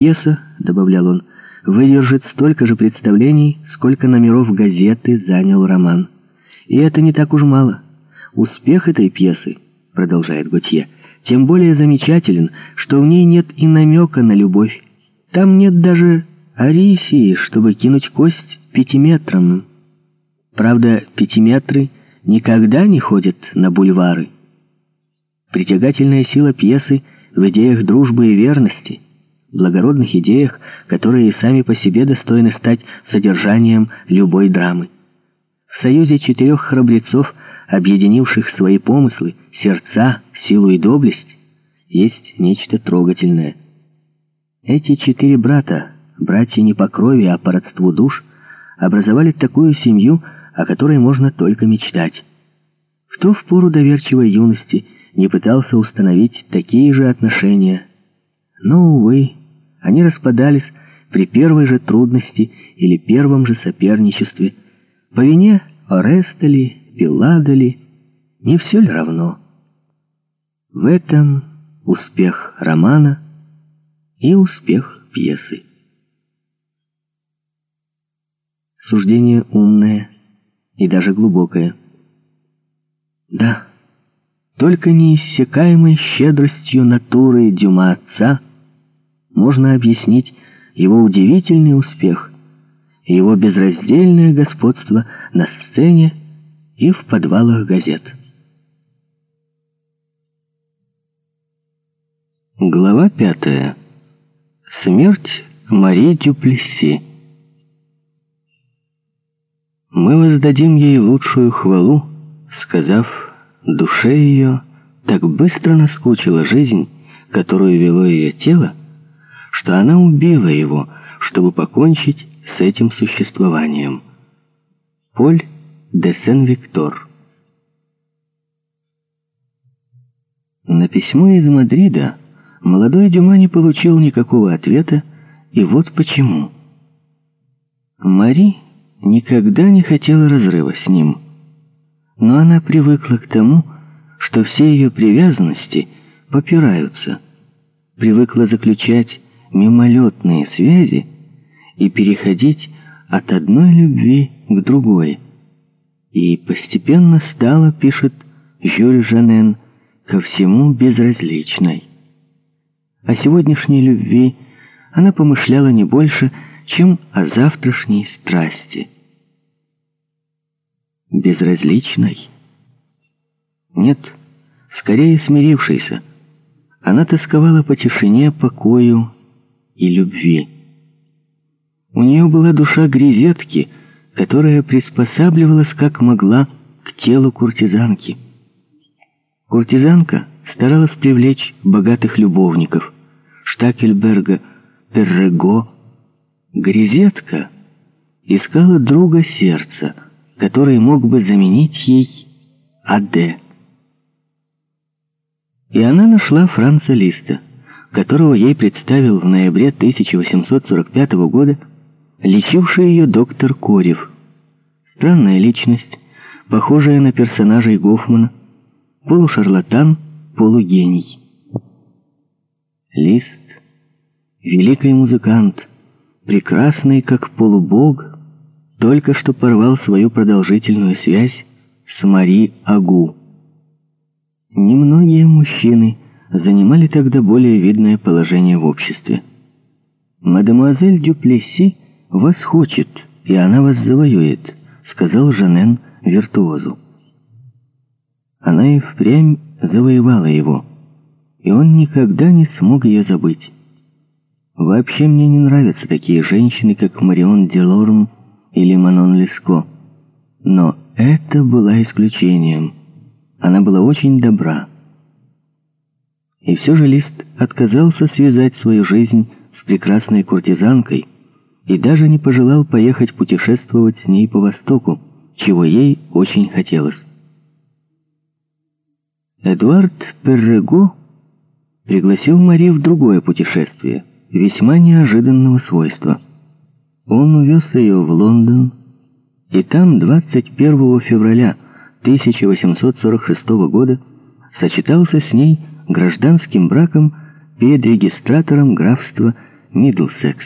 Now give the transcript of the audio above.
Пьеса, добавлял он, выдержит столько же представлений, сколько номеров газеты занял роман. И это не так уж мало. Успех этой пьесы, продолжает Готье, тем более замечателен, что в ней нет и намека на любовь. Там нет даже Арисии, чтобы кинуть кость пятиметром. Правда, пятиметры никогда не ходят на бульвары. Притягательная сила пьесы в идеях дружбы и верности, благородных идеях, которые сами по себе достойны стать содержанием любой драмы. В союзе четырех храбрецов, объединивших свои помыслы, сердца, силу и доблесть, есть нечто трогательное. Эти четыре брата, братья не по крови, а по родству душ, образовали такую семью, о которой можно только мечтать. Кто в пору доверчивой юности не пытался установить такие же отношения? Но, увы, они распадались при первой же трудности или первом же соперничестве. По вине Ореста ли, не все ли равно? В этом успех романа и успех пьесы. Суждение умное и даже глубокое. Да, только неиссякаемой щедростью натуры Дюма отца можно объяснить его удивительный успех и его безраздельное господство на сцене и в подвалах газет. Глава пятая. Смерть Мари Дюплесси. Мы воздадим ей лучшую хвалу, сказав, душе ее так быстро наскучила жизнь, которую вело ее тело, что она убила его, чтобы покончить с этим существованием. Поль де Сен-Виктор На письмо из Мадрида молодой Дюма не получил никакого ответа, и вот почему. Мари никогда не хотела разрыва с ним, но она привыкла к тому, что все ее привязанности попираются, привыкла заключать мимолетные связи и переходить от одной любви к другой. И постепенно стала, пишет Жюль Жанен, ко всему безразличной. О сегодняшней любви она помышляла не больше, чем о завтрашней страсти. Безразличной? Нет, скорее смирившейся. Она тосковала по тишине, покою и любви. У нее была душа грезетки, которая приспосабливалась как могла к телу куртизанки. Куртизанка старалась привлечь богатых любовников Штакельберга, Перрего. Грезетка искала друга сердца, который мог бы заменить ей Аде. И она нашла Франца Листа которого ей представил в ноябре 1845 года лечивший ее доктор Корев. Странная личность, похожая на персонажей Гофмана, полушарлатан, полугений. Лист, великий музыкант, прекрасный как полубог, только что порвал свою продолжительную связь с Мари Агу. Немногие мужчины занимали тогда более видное положение в обществе. «Мадемуазель Дюплесси вас хочет, и она вас завоюет», — сказал Жанен виртуозу. Она и впрямь завоевала его, и он никогда не смог ее забыть. Вообще мне не нравятся такие женщины, как Марион Делорм или Манон Леско. Но это была исключением. Она была очень добра. И все же Лист отказался связать свою жизнь с прекрасной куртизанкой и даже не пожелал поехать путешествовать с ней по Востоку, чего ей очень хотелось. Эдуард Перрего пригласил Мари в другое путешествие, весьма неожиданного свойства. Он увез ее в Лондон, и там 21 февраля 1846 года сочетался с ней гражданским браком перед регистратором графства Мидлсекс.